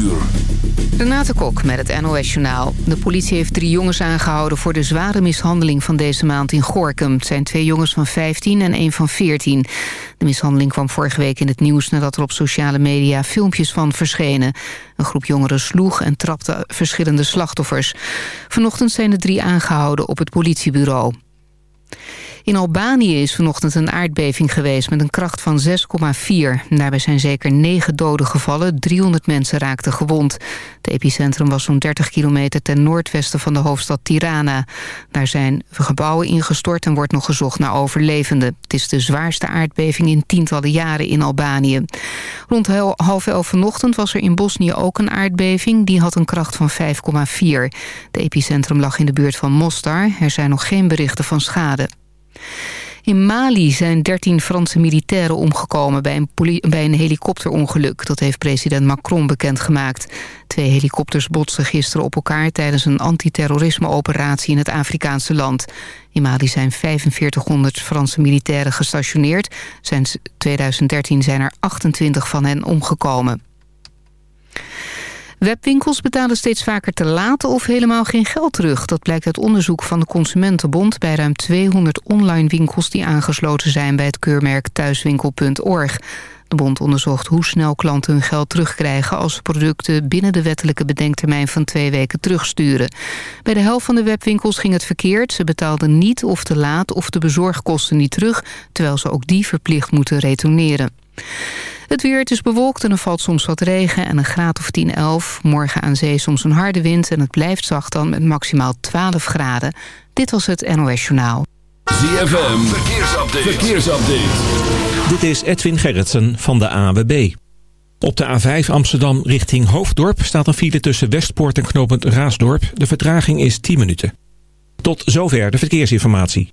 uur. Renate Kok met het NOS Journaal. De politie heeft drie jongens aangehouden voor de zware mishandeling van deze maand in Gorkum. Het zijn twee jongens van 15 en één van 14. De mishandeling kwam vorige week in het nieuws nadat er op sociale media filmpjes van verschenen. Een groep jongeren sloeg en trapte verschillende slachtoffers. Vanochtend zijn de drie aangehouden op het politiebureau. In Albanië is vanochtend een aardbeving geweest met een kracht van 6,4. Daarbij zijn zeker 9 doden gevallen, 300 mensen raakten gewond. Het epicentrum was zo'n 30 kilometer ten noordwesten van de hoofdstad Tirana. Daar zijn gebouwen ingestort en wordt nog gezocht naar overlevenden. Het is de zwaarste aardbeving in tientallen jaren in Albanië. Rond half elf vanochtend was er in Bosnië ook een aardbeving. Die had een kracht van 5,4. De epicentrum lag in de buurt van Mostar. Er zijn nog geen berichten van schade. In Mali zijn 13 Franse militairen omgekomen bij een, helikopterongeluk. Dat heeft president Macron bekendgemaakt. Twee helikopters botsten gisteren op elkaar tijdens een antiterrorisme-operatie in het Afrikaanse land. In Mali zijn 4500 Franse militairen gestationeerd. Sinds 2013 zijn er 28 van hen omgekomen. Webwinkels betalen steeds vaker te laat of helemaal geen geld terug. Dat blijkt uit onderzoek van de Consumentenbond... bij ruim 200 online winkels die aangesloten zijn... bij het keurmerk thuiswinkel.org. De bond onderzocht hoe snel klanten hun geld terugkrijgen... als ze producten binnen de wettelijke bedenktermijn van twee weken terugsturen. Bij de helft van de webwinkels ging het verkeerd. Ze betaalden niet of te laat of de bezorgkosten niet terug... terwijl ze ook die verplicht moeten retourneren. Het weer, het is bewolkt en er valt soms wat regen en een graad of 10, 11. Morgen aan zee soms een harde wind en het blijft zacht dan met maximaal 12 graden. Dit was het NOS Journaal. ZFM, verkeersupdate. verkeersupdate. Dit is Edwin Gerritsen van de AWB. Op de A5 Amsterdam richting Hoofddorp staat een file tussen Westpoort en knooppunt Raasdorp. De vertraging is 10 minuten. Tot zover de verkeersinformatie.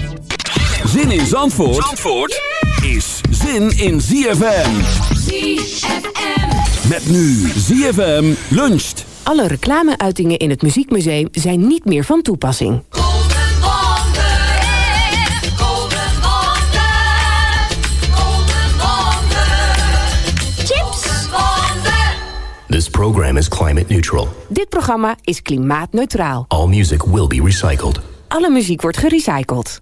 Zin in Zandvoort, Zandvoort is zin in ZFM. ZFM. Met nu ZFM luncht. Alle reclameuitingen in het Muziekmuseum zijn niet meer van toepassing. Chips. This program is climate neutral. Dit programma is klimaatneutraal. All music will be recycled. Alle muziek wordt gerecycled.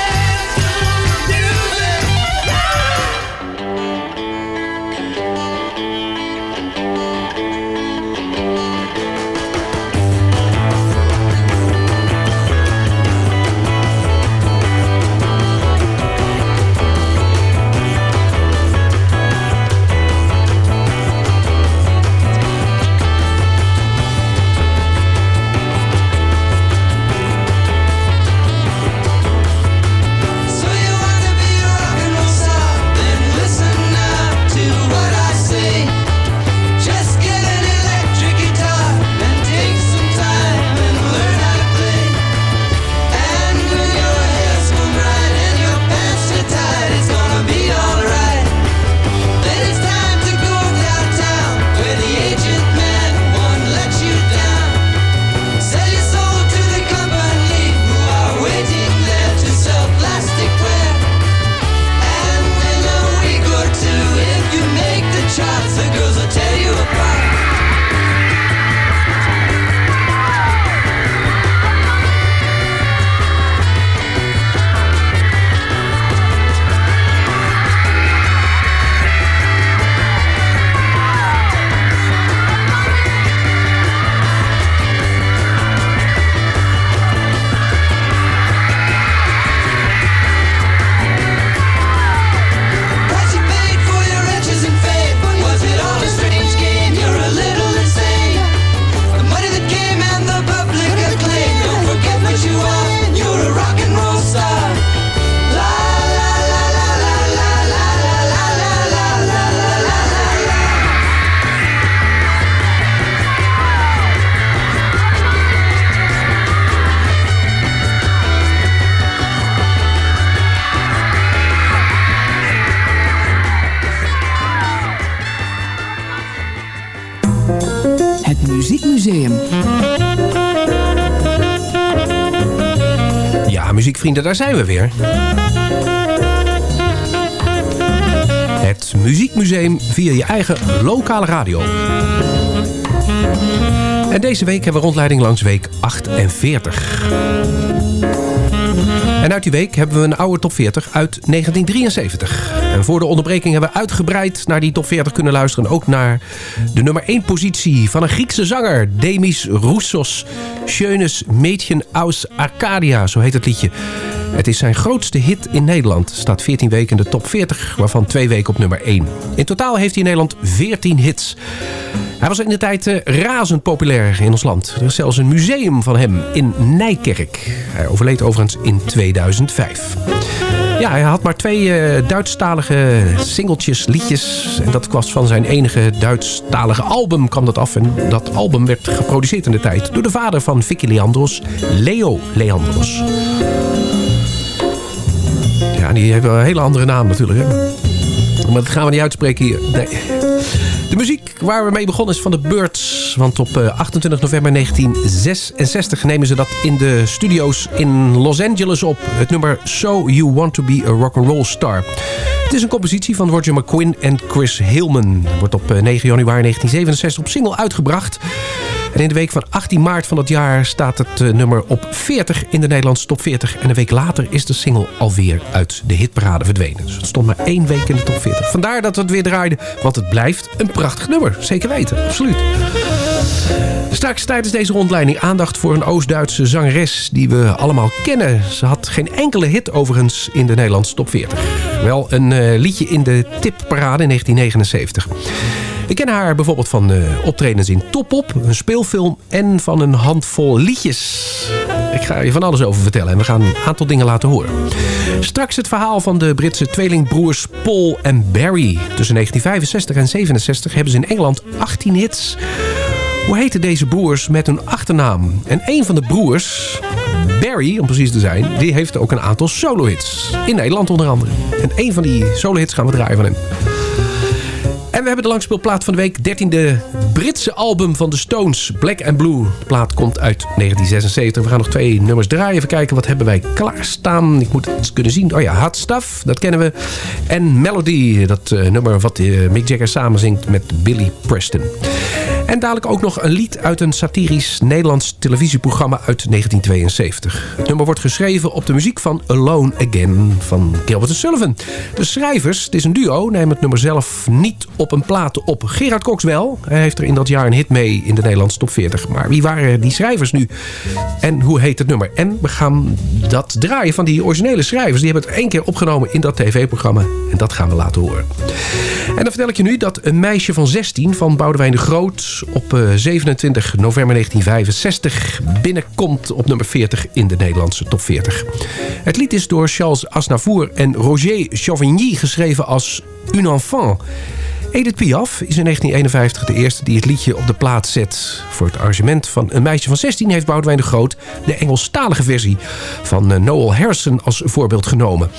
muziekvrienden, daar zijn we weer. Het Muziekmuseum via je eigen lokale radio. En deze week hebben we rondleiding langs week 48. En uit die week hebben we een oude top 40 uit 1973. En voor de onderbreking hebben we uitgebreid naar die top 40 kunnen luisteren. Ook naar de nummer 1 positie van een Griekse zanger. Demis Roussos. Schönes Mädchen aus Arcadia, zo heet het liedje. Het is zijn grootste hit in Nederland. Staat 14 weken in de top 40, waarvan 2 weken op nummer 1. In totaal heeft hij in Nederland 14 hits. Hij was in de tijd eh, razend populair in ons land. Er is zelfs een museum van hem in Nijkerk. Hij overleed overigens in 2005. Ja, hij had maar twee eh, Duitsstalige singeltjes, liedjes. En dat was van zijn enige Duitsstalige album kwam dat af. En dat album werd geproduceerd in de tijd door de vader van Vicky Leandros, Leo Leandros. Die heeft wel een hele andere naam natuurlijk. Hè? Maar dat gaan we niet uitspreken hier. De muziek waar we mee begonnen is van de Birds. Want op eh, 28 november 1966 nemen ze dat in de studio's in Los Angeles op. Het nummer So You Want To Be A Rock'n'Roll Star. Het is een compositie van Roger McQuinn en Chris Hillman. Wordt op eh, 9 januari 1967 op single uitgebracht. En in de week van 18 maart van dat jaar staat het eh, nummer op 40 in de Nederlandse top 40. En een week later is de single alweer uit de hitparade verdwenen. Dus het stond maar één week in de top 40. Vandaar dat we het weer draaiden, want het blijft een prachtig nummer. Zeker weten, absoluut. Straks tijdens deze rondleiding aandacht voor een Oost-Duitse zangeres die we allemaal kennen. Ze had geen enkele hit overigens in de Nederlandse top 40. Wel een eh, liedje in de tipparade in 1979. We kennen haar bijvoorbeeld van eh, optredens in Topop, een speelfilm en van een handvol liedjes. Ik ga je van alles over vertellen en we gaan een aantal dingen laten horen. Straks het verhaal van de Britse tweelingbroers Paul en Barry. Tussen 1965 en 67 hebben ze in Engeland 18 hits. Hoe heten deze broers met hun achternaam? En een van de broers, Barry om precies te zijn, die heeft ook een aantal solo-hits. In Nederland onder andere. En een van die solo-hits gaan we draaien van hem. En we hebben de langspeelplaat van de week. 13e Britse album van de Stones. Black and Blue. De plaat komt uit 1976. We gaan nog twee nummers draaien. Even kijken, wat hebben wij klaarstaan? Ik moet het kunnen zien. Oh ja, Hot Stuff, dat kennen we. En Melody, dat eh, nummer wat eh, Mick Jagger samenzingt met Billy Preston. En dadelijk ook nog een lied uit een satirisch Nederlands televisieprogramma uit 1972. Het nummer wordt geschreven op de muziek van Alone Again van Gilbert Sullivan. De schrijvers, het is een duo, nemen het nummer zelf niet op een plaat op. Gerard Cox wel. Hij heeft er in dat jaar een hit mee in de Nederlandse top 40. Maar wie waren die schrijvers nu? En hoe heet het nummer? En we gaan dat draaien van die originele schrijvers. Die hebben het één keer opgenomen in dat tv-programma. En dat gaan we laten horen. En dan vertel ik je nu dat een meisje van 16 van Boudewijn de Groot op eh, 27 november 1965 binnenkomt op nummer 40 in de Nederlandse top 40. Het lied is door Charles Aznavour en Roger Chauvigny geschreven als Un enfant. Edith Piaf is in 1951 de eerste die het liedje op de plaat zet. Voor het arrangement van een meisje van 16 heeft Boudewijn de Groot... de Engelstalige versie van eh, Noel Harrison als voorbeeld genomen.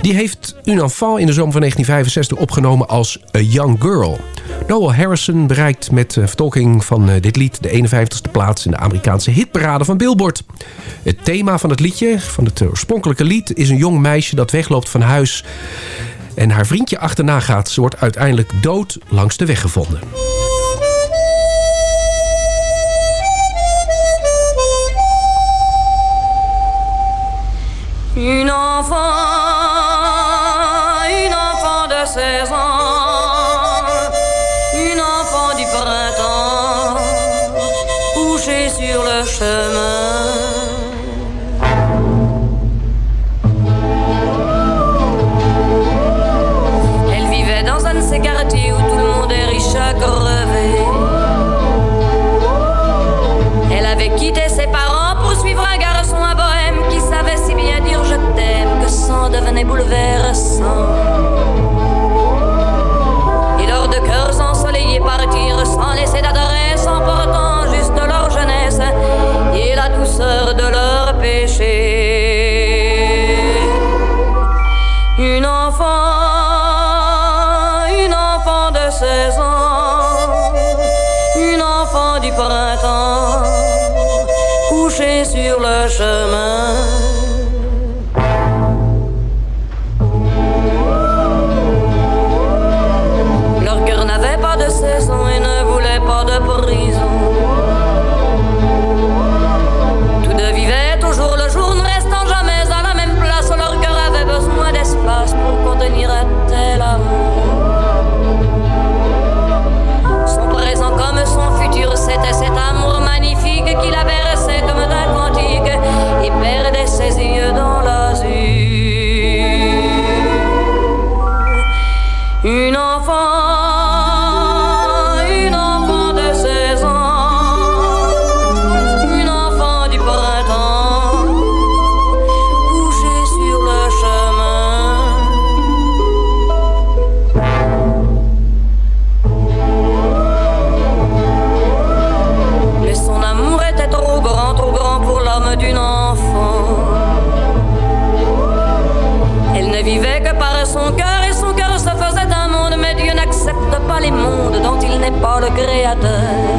Die heeft Un enfant in de zomer van 1965 opgenomen als A Young Girl. Noel Harrison bereikt met de vertolking van eh, dit lied... de 51ste plaats in de Amerikaanse hitparade van Billboard. Het thema van het liedje, van het oorspronkelijke lied... is een jong meisje dat wegloopt van huis en haar vriendje achterna gaat. Ze wordt uiteindelijk dood langs de weg gevonden. Une enfant, une enfant de 16 ans, une enfant du printemps, couchée sur le chemin. Bouleversant. Et lors de cœurs ensoleillés partirent sans laisser d'adresse, emportant juste leur jeunesse et la douceur de leur péché. Une enfant, une enfant de 16 ans, une enfant du printemps, couchée sur le chemin. Ses yeux dans l'azur. Une enfant, oude createur.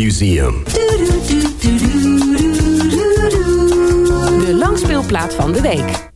Museum. De langspeelplaat van de week.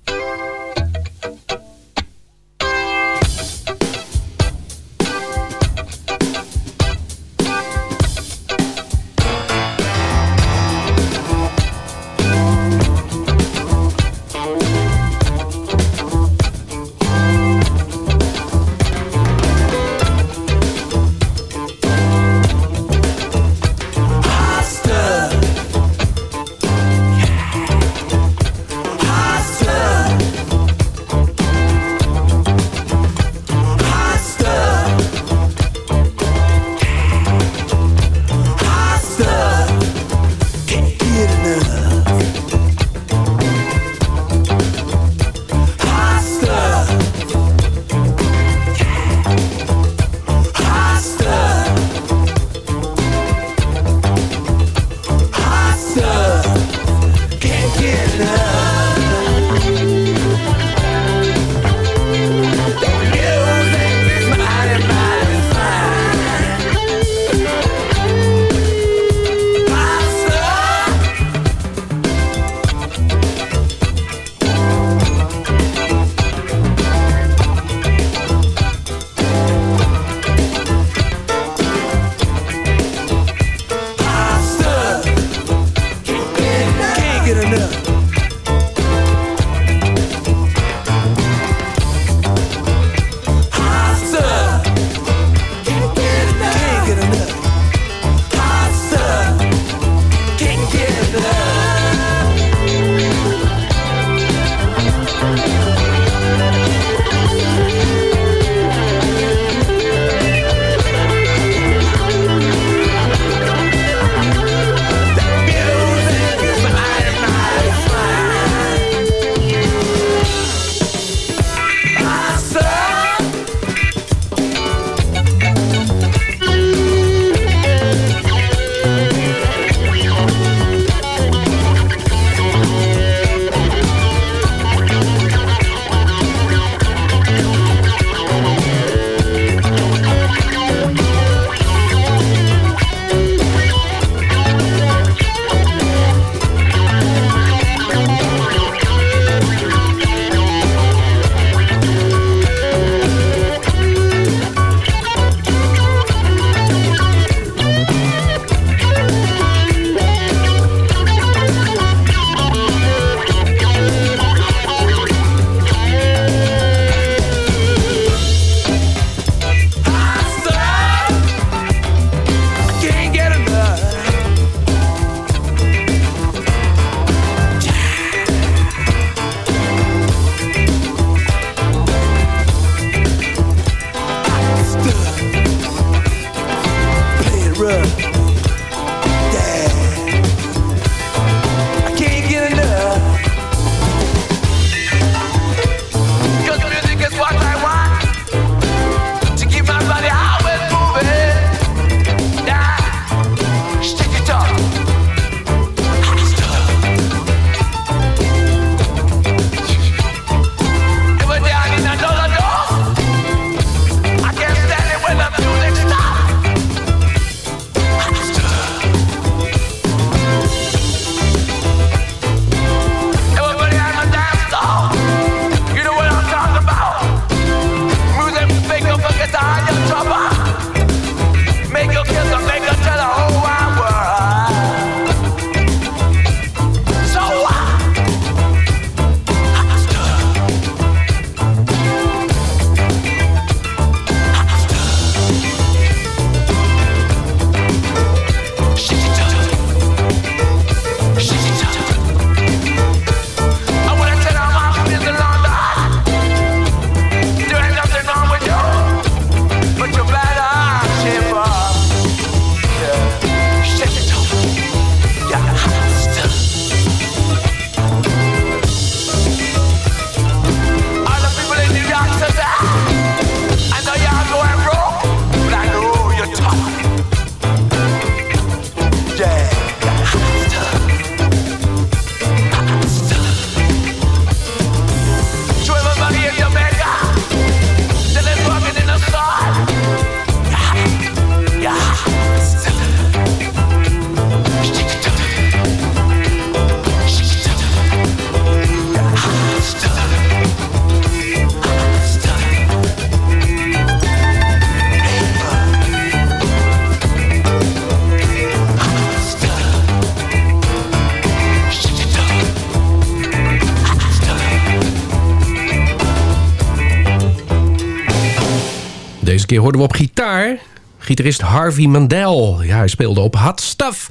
Keer hoorden we op gitaar gitarist Harvey Mandel. Ja, hij speelde op Hot Stuff.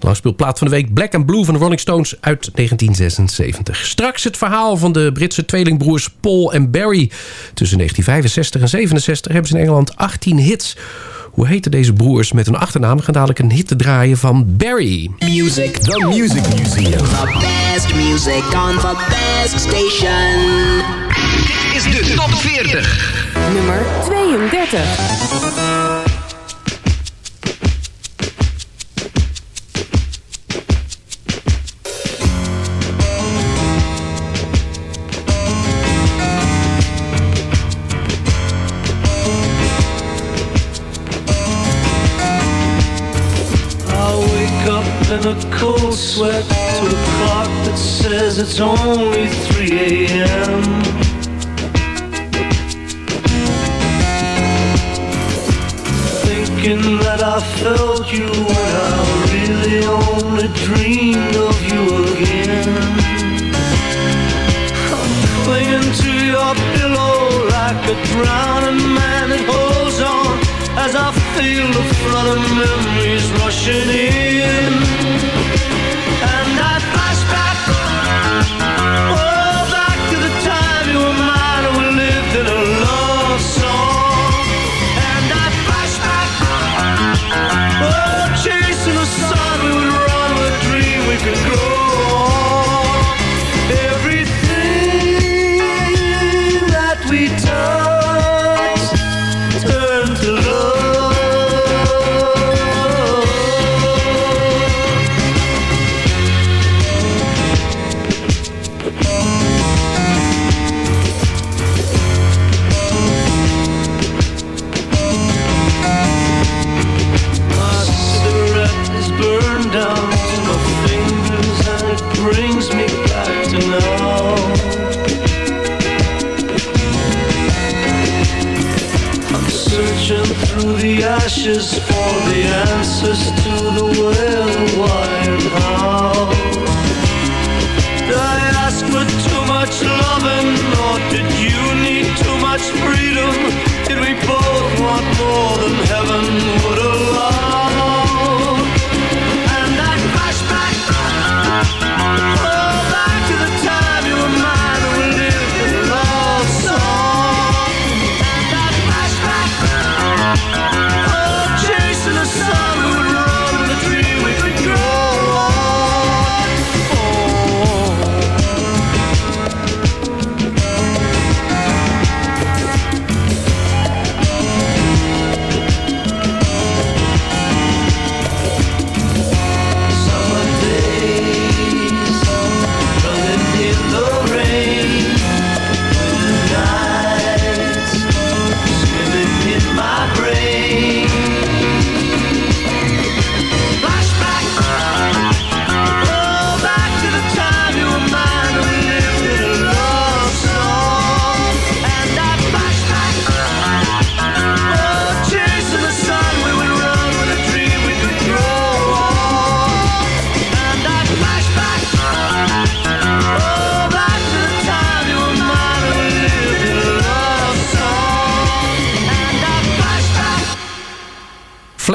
Langspeelplaat van de week Black and Blue van de Rolling Stones uit 1976. Straks het verhaal van de Britse tweelingbroers Paul en Barry. Tussen 1965 en 67 hebben ze in Engeland 18 hits. Hoe heten deze broers met hun achternaam? Gaan dadelijk een hit te draaien van Barry. Music. The Music Museum. The best music on the best station. Dit is de top 40. nummer 32. A cold sweat to a clock that says it's only 3 a.m. I felt you when I really only dreamed of you again. I'm clinging to your pillow like a drowning man that holds on as I feel the flood of memories rushing in. Ashes for the answers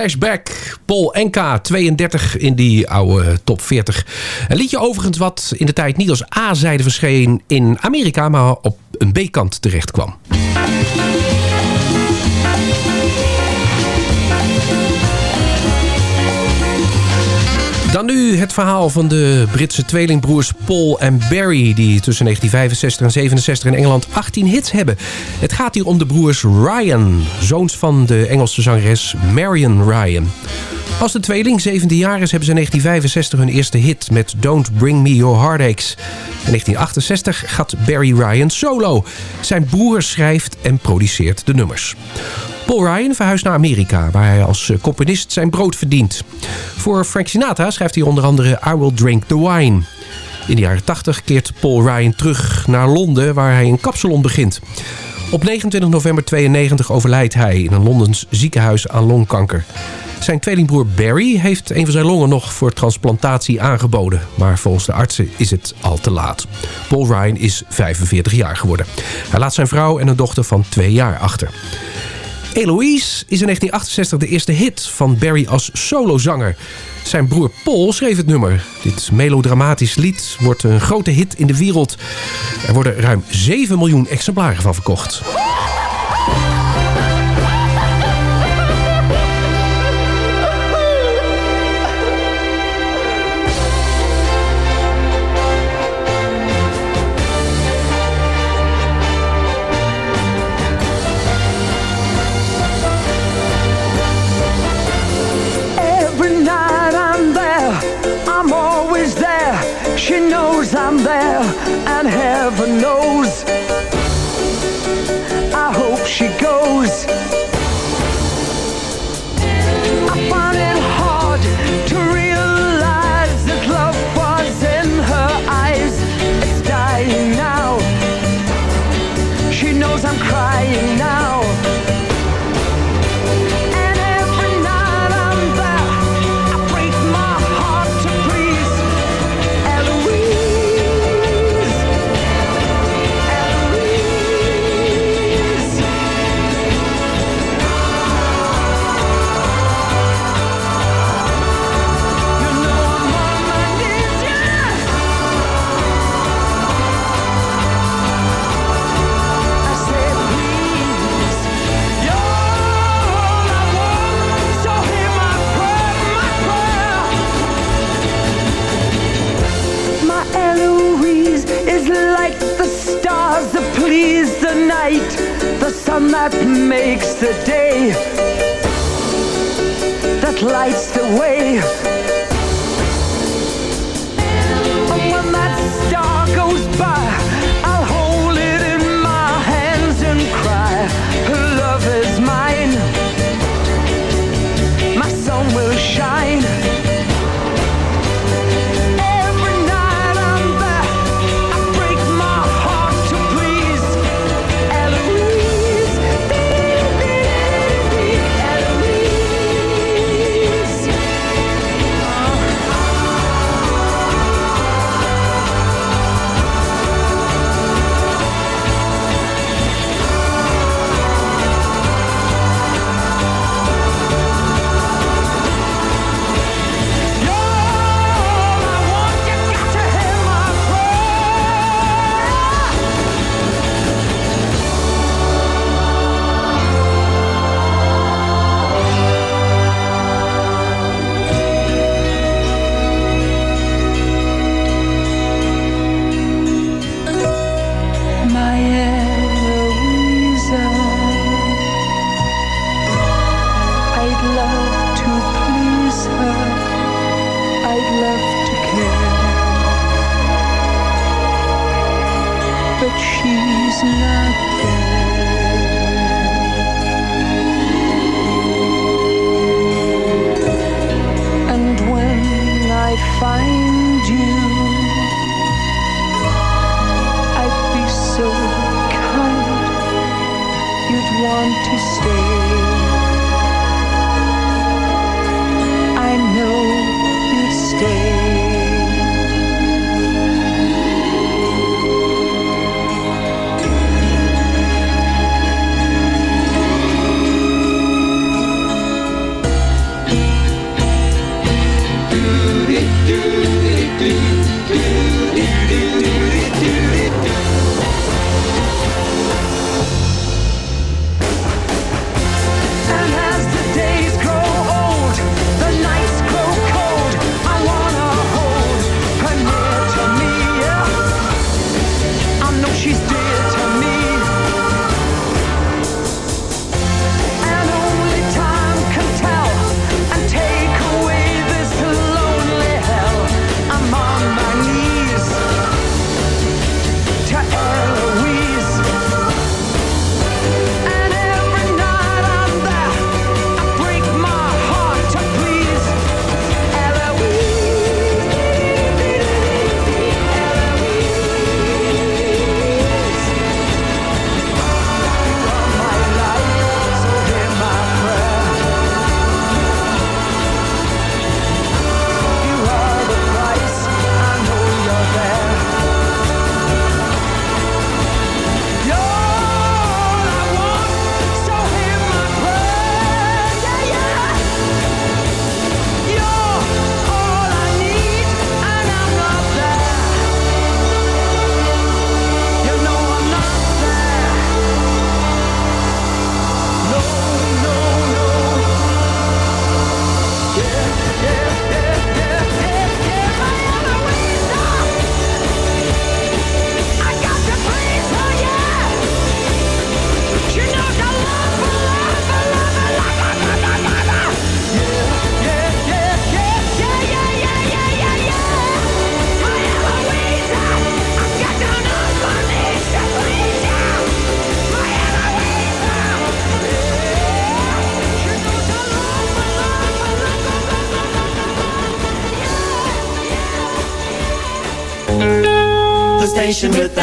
Flashback, Paul NK, 32 in die oude top 40. Een liedje overigens wat in de tijd niet als A-zijde verscheen in Amerika... maar op een B-kant terecht kwam. Dan nu het verhaal van de Britse tweelingbroers Paul en Barry... die tussen 1965 en 67 in Engeland 18 hits hebben. Het gaat hier om de broers Ryan, zoons van de Engelse zangeres Marion Ryan. Als de tweeling 17 jaar is, hebben ze in 1965 hun eerste hit met Don't Bring Me Your Heartaches. In 1968 gaat Barry Ryan solo. Zijn broer schrijft en produceert de nummers. Paul Ryan verhuist naar Amerika, waar hij als eh, componist zijn brood verdient. Voor Frank Sinatra schrijft hij onder andere I Will Drink the Wine. In de jaren 80 keert Paul Ryan terug naar Londen, waar hij een kapsalon begint. Op 29 november 92 overlijdt hij in een Londens ziekenhuis aan longkanker. Zijn tweelingbroer Barry heeft een van zijn longen nog voor transplantatie aangeboden. Maar volgens de artsen is het al te laat. Paul Ryan is 45 jaar geworden. Hij laat zijn vrouw en een dochter van twee jaar achter. Eloise is in 1968 de eerste hit van Barry als solozanger. Zijn broer Paul schreef het nummer. Dit melodramatisch lied wordt een grote hit in de wereld. Er worden ruim 7 miljoen exemplaren van verkocht. There, and heaven knows.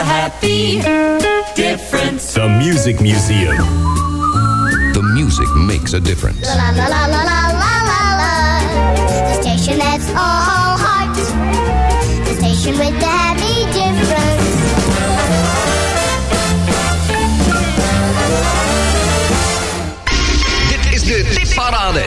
The happy difference. The Music Museum. The music makes a difference. La la la la la la la la. The station that's all heart. The station with the happy difference. Dit is de tipparade.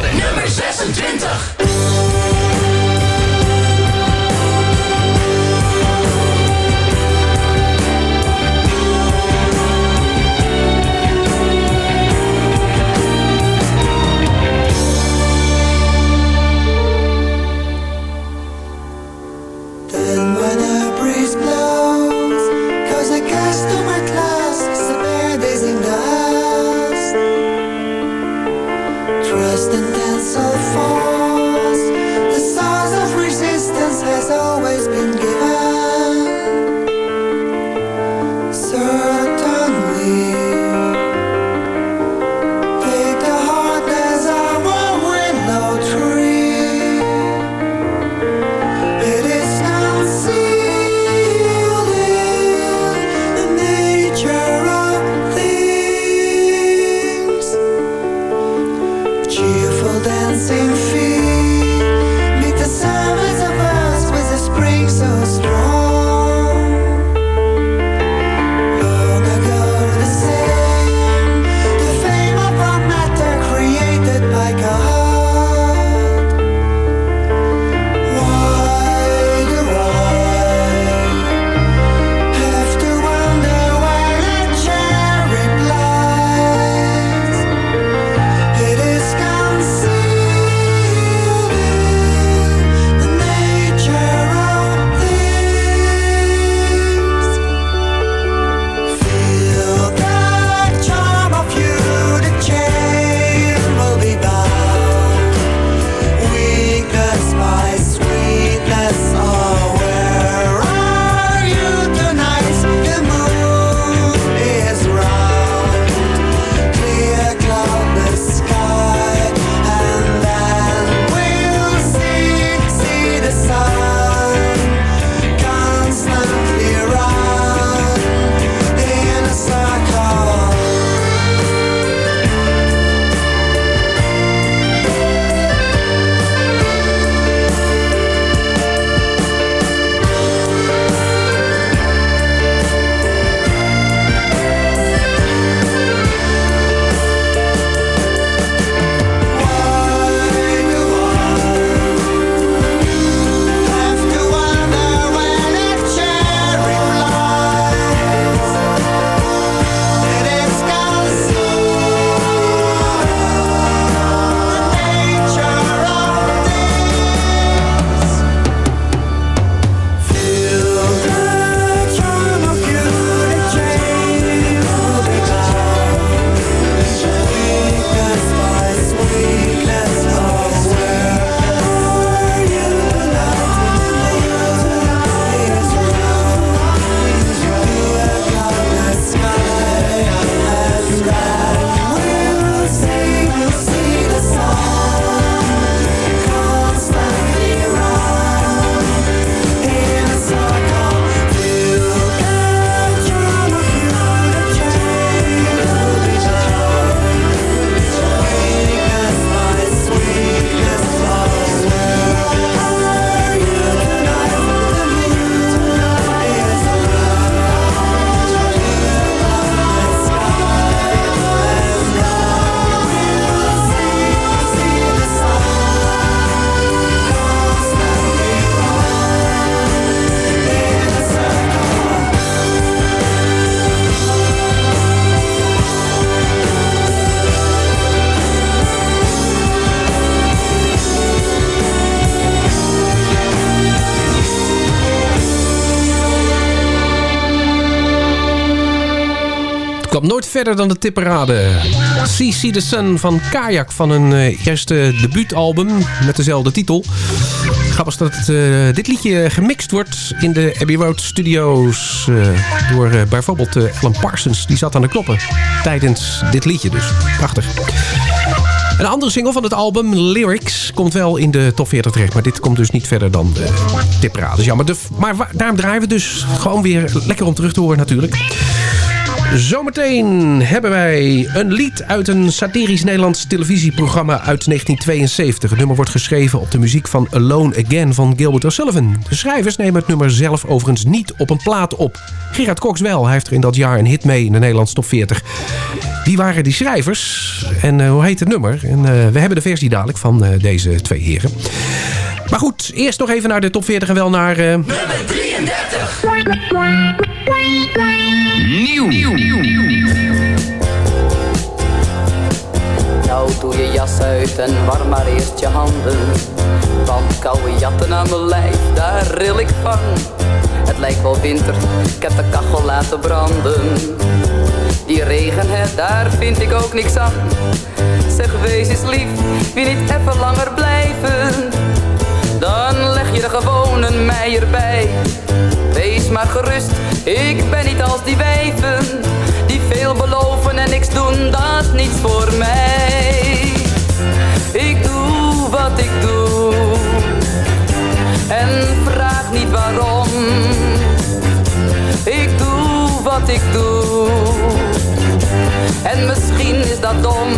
Nooit verder dan de tipperade. CC the Sun van Kayak van hun eh, eerste debuutalbum met dezelfde titel. Grappig dat eh, dit liedje gemixt wordt in de Abbey Road Studios eh, door bijvoorbeeld Alan Parsons. Die zat aan de knoppen tijdens dit liedje dus. Prachtig. Een andere single van het album, Lyrics, komt wel in de top 40 terecht. Maar dit komt dus niet verder dan de tipparades. Jammer. De, maar daarom draaien we dus gewoon weer lekker om terug te horen natuurlijk. Zometeen hebben wij een lied uit een satirisch Nederlands televisieprogramma uit 1972. Het nummer wordt geschreven op de muziek van Alone Again van Gilbert O'Sullivan. De schrijvers nemen het nummer zelf overigens niet op een plaat op. Gerard Cox wel, hij heeft er in dat jaar een hit mee in de Nederlandse top 40. Wie waren die schrijvers en eh, hoe heet het nummer? En, eh, we hebben de versie dadelijk van eh, deze twee heren. Maar goed, eerst nog even naar de top 40 en wel naar... eh, Nieuw. Nou doe je jas uit en warm maar eerst je handen. Want koude jatten aan mijn lijf, daar ril ik van. Het lijkt wel winter, ik heb de kachel laten branden. Die regen, hè, daar vind ik ook niks aan. Zeg wees eens lief, wie niet even langer blijven? Dan leg je er gewoon een meier bij Wees maar gerust, ik ben niet als die wijven Die veel beloven en niks doen, dat is niets voor mij. Ik doe wat ik doe En vraag niet waarom. Ik doe wat ik doe En misschien is dat dom.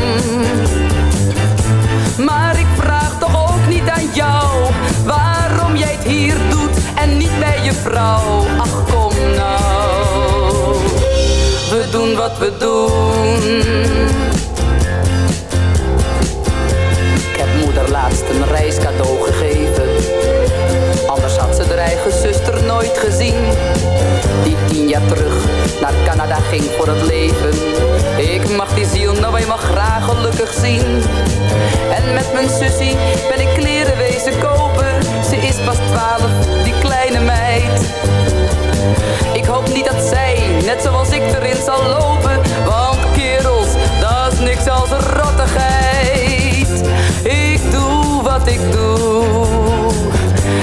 Maar ik vraag toch ook niet aan jou Waarom jij het hier doet je vrouw. Ach kom nou. We doen wat we doen. Ik heb moeder laatst een reiscadeau gegeven. Anders had ze haar eigen zuster nooit gezien Jaar terug. Naar Canada ging voor het leven. Ik mag die ziel nou eenmaal graag gelukkig zien. En met mijn sussie ben ik kleren wezen kopen Ze is pas twaalf, die kleine meid. Ik hoop niet dat zij, net zoals ik erin zal lopen. Want kerels, dat is niks als rottigheid. Ik doe wat ik doe.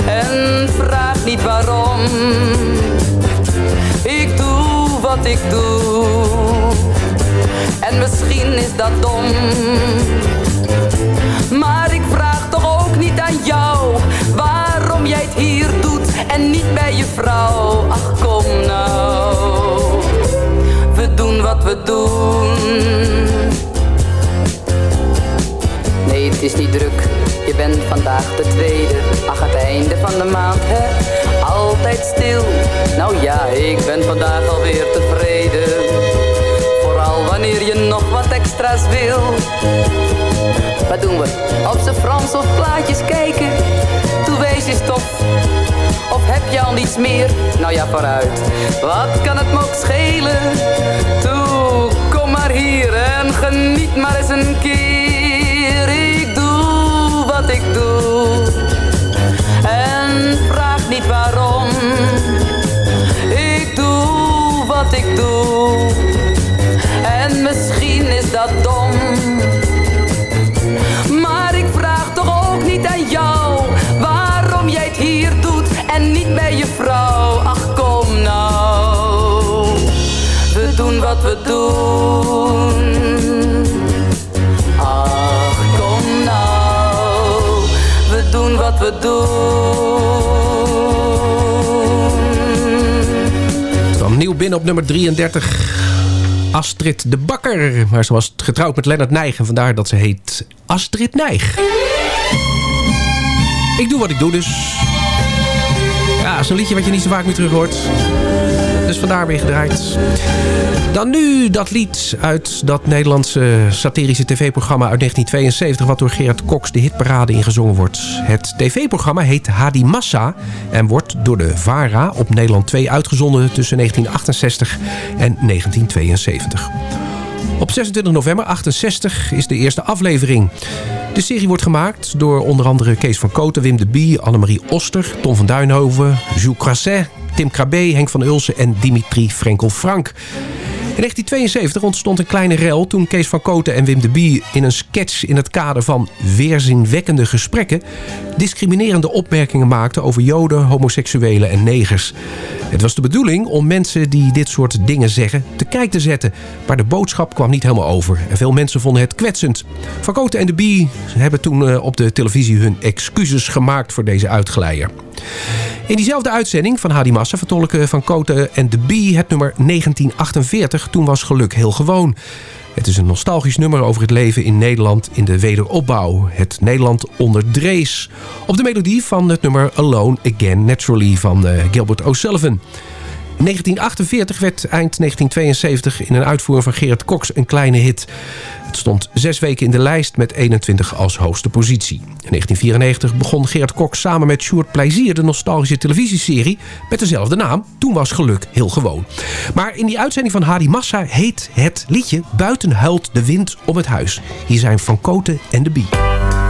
En vraag niet waarom wat ik doe. En misschien is dat dom. Maar ik vraag toch ook niet aan jou Waarom jij het hier doet en niet bij je vrouw. Ach kom nou. We doen wat we doen. Nee, het is niet druk, je bent vandaag de tweede. Ach, het einde van de maand, hè? Altijd stil Nou ja, ik ben vandaag alweer tevreden Vooral wanneer je nog wat extra's wil Wat doen we? Op z'n Frans of plaatjes kijken? Toe wees eens tof Of heb je al niets meer? Nou ja, vooruit Wat kan het me ook schelen? Toe, kom maar hier en geniet maar eens een keer En misschien is dat dom. Maar ik vraag toch ook niet aan jou Waarom jij het hier doet en niet bij je vrouw. Ach kom nou. We doen wat we doen. Ach kom nou. We doen wat we doen binnen op nummer 33. Astrid de Bakker. Maar ze was getrouwd met Lennart Nijg. En vandaar dat ze heet Astrid Nijg. Ik doe wat ik doe dus. Ja, zo'n liedje wat je niet zo vaak meer terug hoort. Dus vandaar weer gedraaid. Dan nu dat lied uit dat Nederlandse satirische tv-programma uit 1972... wat door Gerard Cox de hitparade ingezongen wordt. Het tv-programma heet Hadi Massa... en wordt door de VARA op Nederland 2 uitgezonden... tussen 1968 en 1972. Op 26 november 68 is de eerste aflevering. De serie wordt gemaakt door onder andere Kees van Koten, Wim de Bie, Annemarie Oster, Tom van Duinhoven, Jules Crasset, Tim Krabbe, Henk van Ulsen en Dimitri Frenkel-Frank. In 1972 ontstond een kleine rel toen Kees van Koten en Wim de Bie in een sketch in het kader van weerzinwekkende gesprekken discriminerende opmerkingen maakten over joden, homoseksuelen en negers. Het was de bedoeling om mensen die dit soort dingen zeggen te kijk te zetten, maar de boodschap kwam niet helemaal over en veel mensen vonden het kwetsend. Van Koten en de Bie hebben toen eh, op de televisie hun excuses gemaakt voor deze uitgeleier. In diezelfde uitzending van Hadi Massa vertolken Van Koten en de Bie het nummer 1948. Toen was geluk heel gewoon. Het is een nostalgisch nummer over het leven in Nederland in de wederopbouw. Het Nederland onder Drees. Op de melodie van het nummer Alone Again Naturally van eh, Gilbert O'Sullivan. In 1948 werd eind 1972 in een uitvoering van Gerard Cox een kleine hit. Het stond zes weken in de lijst met 21 als hoogste positie. In 1994 begon Gerard Cox samen met Sjoerd Plezier de nostalgische televisieserie met dezelfde naam. Toen was geluk heel gewoon. Maar in die uitzending van Hadi Massa heet het liedje Buiten huilt de wind om het huis. Hier zijn Van Koten en de Bie.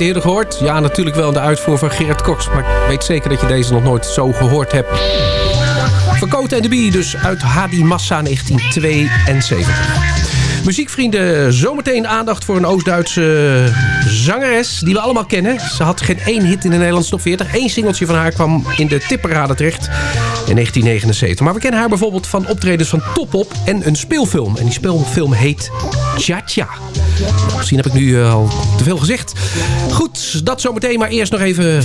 Had je hem ooit eerder gehoord? Ja, natuurlijk wel in de uitvoering van Gerard Cox. Maar ik weet zeker dat je deze nog nooit zo gehoord hebt. Verkoten en de Bie, dus uit Hadi Massa 1972. Muziekvrienden, zometeen aandacht voor een Oost-Duitse zangeres die we allemaal kennen. Ze had geen één hit in de Nederlandse top 40. Eén singeltje van haar kwam in de tipperade terecht in 1979. Maar we kennen haar bijvoorbeeld van optredens van Top Op en een speelfilm. En die speelfilm heet Tja Tja. Misschien heb ik nu eh, al te veel gezegd. Goed, dat zometeen, maar eerst nog even...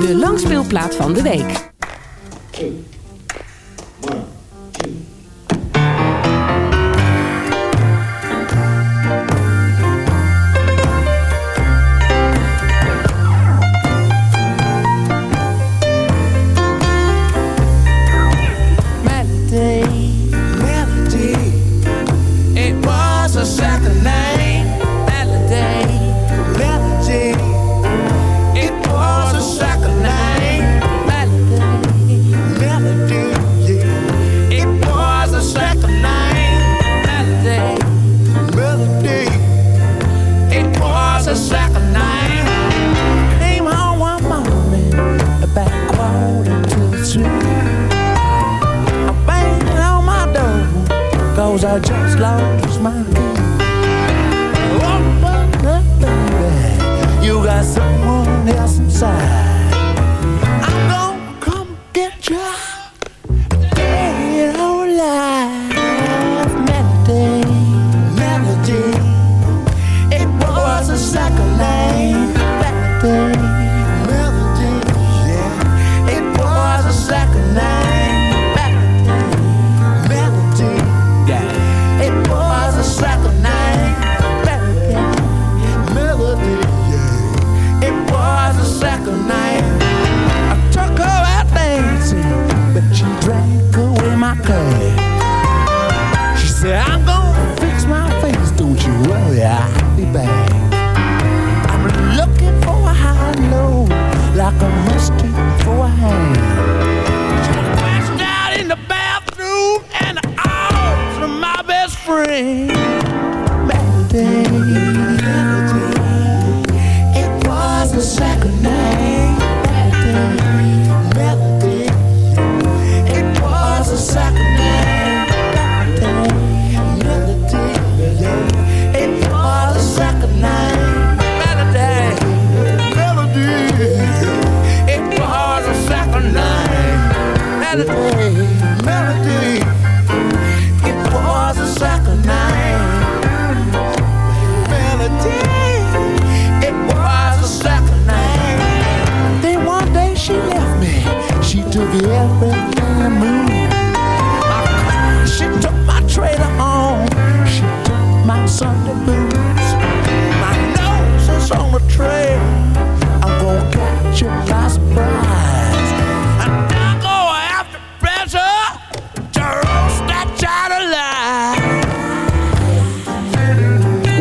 De Langspeel zomerplaat van de week.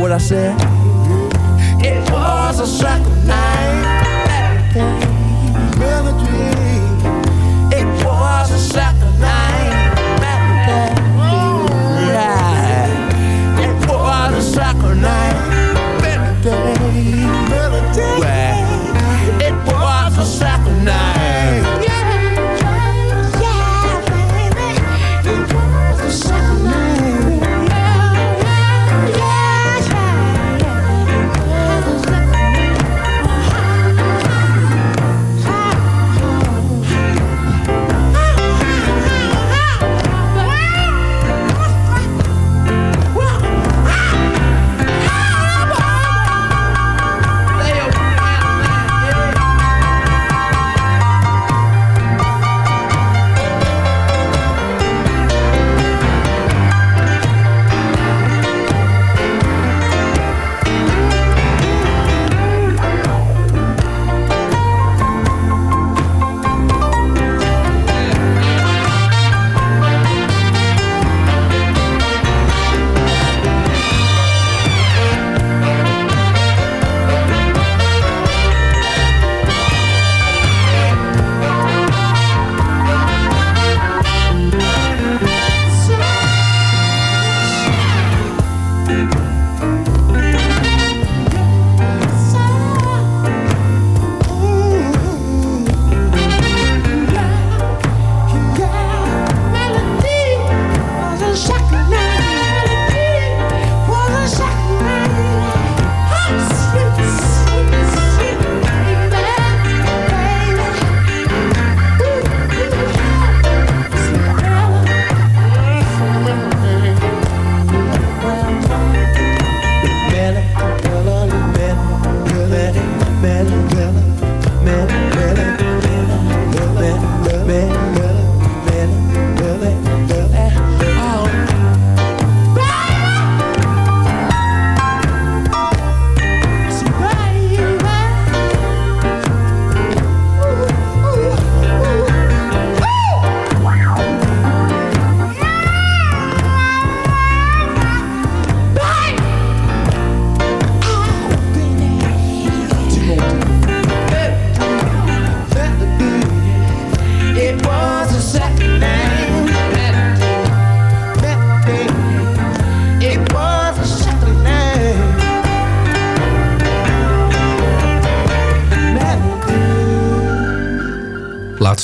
What I said? It was a second night.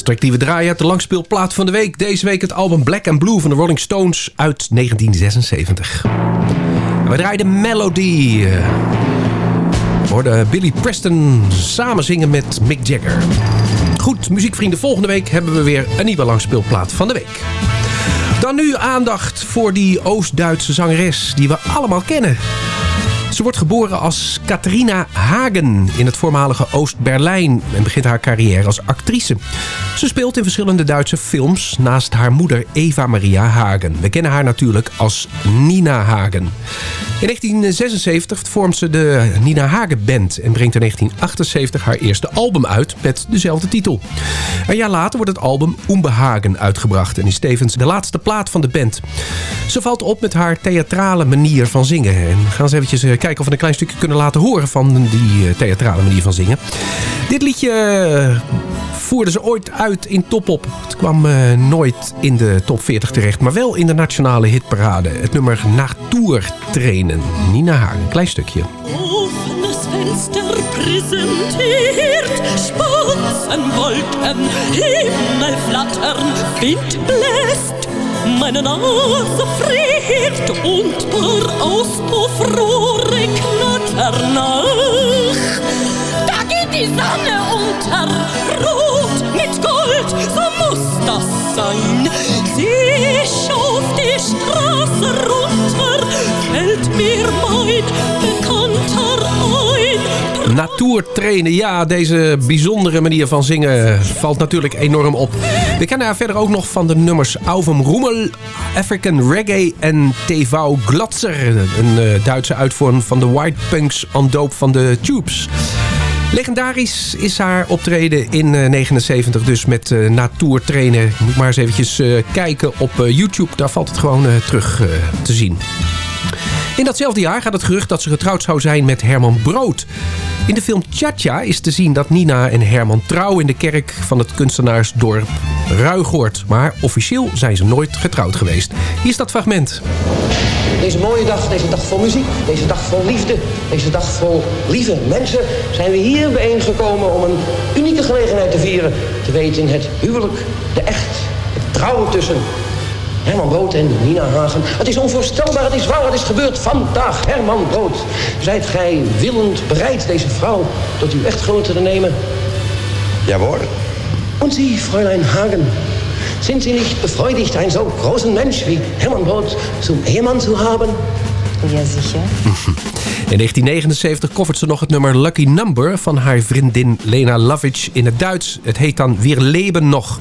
Track die we draaien. De langspeelplaat van de week. Deze week het album Black and Blue van de Rolling Stones uit 1976. En we draaiden Melody. Eh, We hoorden Billy Preston samen zingen met Mick Jagger. Goed, muziekvrienden, volgende week hebben we weer een nieuwe langspeelplaat van de week. Dan nu aandacht voor die Oost-Duitse zangeres die we allemaal kennen. Ze wordt geboren als Catharina Hagen in het voormalige Oost-Berlijn en begint haar carrière als actrice. Ze speelt in verschillende Duitse films naast haar moeder Eva Maria Hagen. We kennen haar natuurlijk als Nina Hagen. In 1976 vormt ze de Nina Hagen Band en brengt in 1978 haar eerste album uit met dezelfde titel. Een jaar later wordt het album Unbehagen uitgebracht en is tevens de laatste plaat van de band. Ze valt op met haar theatrale manier van zingen. En gaan eens eventjes eh, kijken of we een klein stukje kunnen laten horen van die eh, theatrale manier van zingen. Dit liedje eh, voerden ze ooit uit in Topop. Het kwam eh, nooit in de top 40 terecht, maar wel in de nationale hitparade. Het nummer Natur trainen. Nina Hagen, een klein stukje. Offenes Fenster präsentiert Spatzenwolken, Himmel flattern, Wind bläst, meine Nase friert und paar Auspuffrohre knattern nach. Da geht die Sonne unter, rot sein. Sieh ich auf die Straße runter, fällt mir mein Bekannter ein. Natur trainen, ja, deze bijzondere manier van zingen valt natuurlijk enorm op. We kennen haar verder ook nog van de nummers Aufem Roemel, African Reggae en TV Glatzer. Een eh, Duitse uitvorm van de White Punks on dope van de Tubes. Legendarisch is haar optreden in eh, 79 dus met uh, Natur trainen. Moet maar eens eventjes eh, kijken op eh, YouTube. Daar valt het gewoon eh, terug eh, te zien. In datzelfde jaar gaat het gerucht dat ze getrouwd zou zijn met Herman Brood. In de film Tjatja is te zien dat Nina en Herman trouwen in de kerk van het kunstenaarsdorp Ruigoort. Maar officieel zijn ze nooit getrouwd geweest. Hier is dat fragment. Deze mooie dag, deze dag vol muziek, deze dag vol liefde, deze dag vol lieve mensen, zijn we hier bijeengekomen om een unieke gelegenheid te vieren. Te weten het huwelijk, de echt, het trouwen tussen Herman Brood en Nina Hagen. Het is onvoorstelbaar, het is waar, het is gebeurd vandaag. Herman Brood, zijt gij willend bereid deze vrouw tot uw echtgenote te nemen? Jawohl. Und Sie, Fräulein Hagen, sind Sie nicht befreudigt, einen so großen Mensch wie Hermann Brood zum Ehemann zu haben? Ja, sicher. In 1979 covert ze nog het nummer Lucky Number van haar vriendin Lena Lovitch in het Duits. Het heet dan Weer leven nog.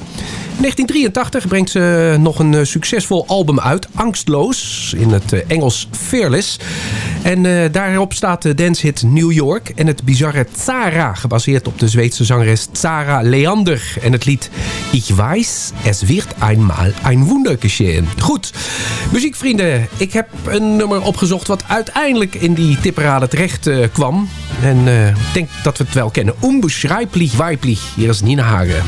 In 1983 brengt ze nog een eh, succesvol album uit, Angstloos, in het eh, Engels Fearless. En eh, daarop staat de dancehit New York en het bizarre Zara, gebaseerd op de Zweedse zangeres Zara Leander. En het lied Ich weiß, es wird einmal ein Wunder geschehen. Goed, muziekvrienden, ik heb een nummer opgezocht wat uiteindelijk in die tipperade terecht kwam. En ik denk dat we het wel kennen. Unbeschreiblich weiblich. Hier is Nina Hagen.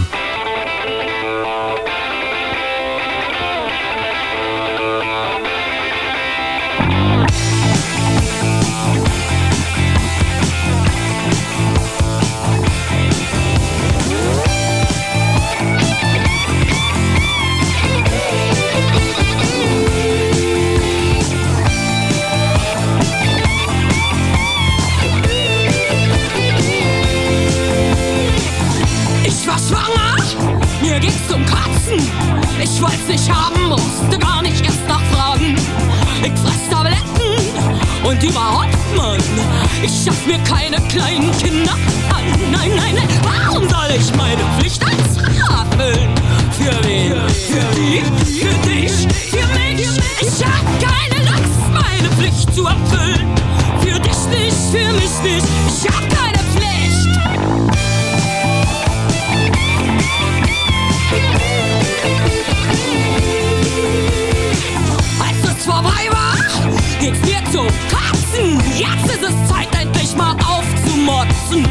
Aufzumotzen.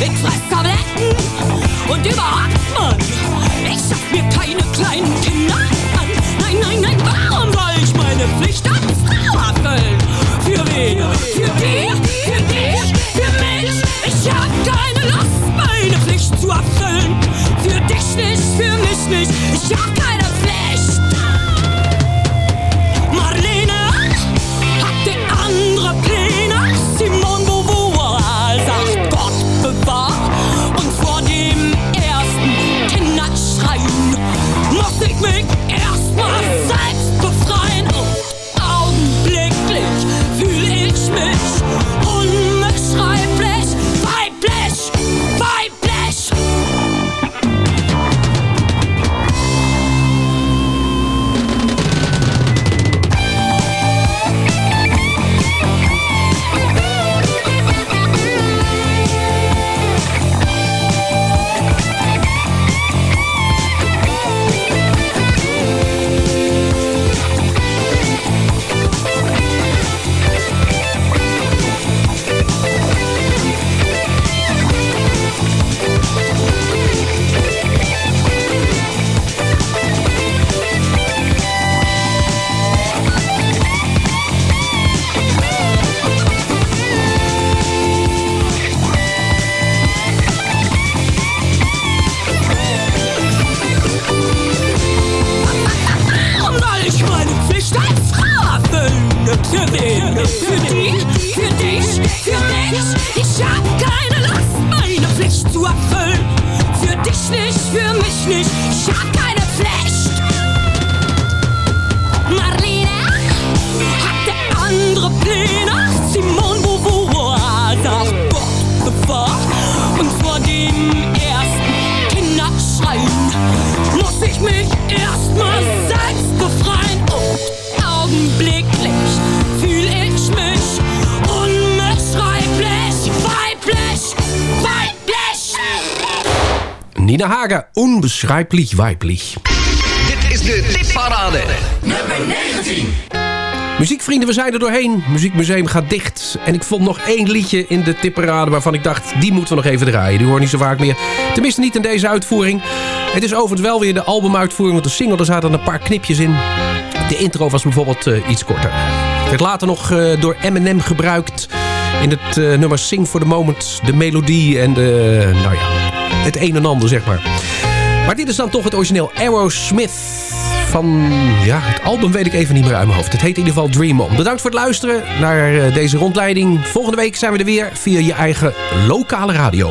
Ich fress Tabletten und überhaupt, Mann, ich schaff mir keine kleinen Kinder an. Nein, nein, nein, warum soll ich meine Pflicht als Frau erfüllen? Für wen? Für die? Für dich? Für mich? Ich hab keine Lust, meine Pflicht zu erfüllen. Für dich nicht, erfüllen. Ersten Kinderschreien muss ich mich erstmal Nina Hagen, onbeschrijpelijk weiblich. Dit is de tipparade. Nummer 19. Muziekvrienden, we zijn er doorheen. Muziekmuseum gaat dicht. En ik vond nog één liedje in de tipparade waarvan ik dacht... die moeten we nog even draaien. Die hoor niet zo vaak meer. Tenminste niet in deze uitvoering. Het is overigens wel weer de albumuitvoering. Want de single, er zaten een paar knipjes in. De intro was bijvoorbeeld eh, iets korter. Werd later nog eh, door Eminem gebruikt... in het eh, nummer Sing for the Moment. De melodie en de... nou ja, het een en ander, zeg maar. Maar dit is dan toch het origineel Aerosmith van... Ja, het album weet ik even niet meer uit mijn hoofd. Het heet in ieder geval Dream On. Bedankt voor het luisteren naar eh, deze rondleiding. Volgende week zijn we er weer via je eigen lokale radio.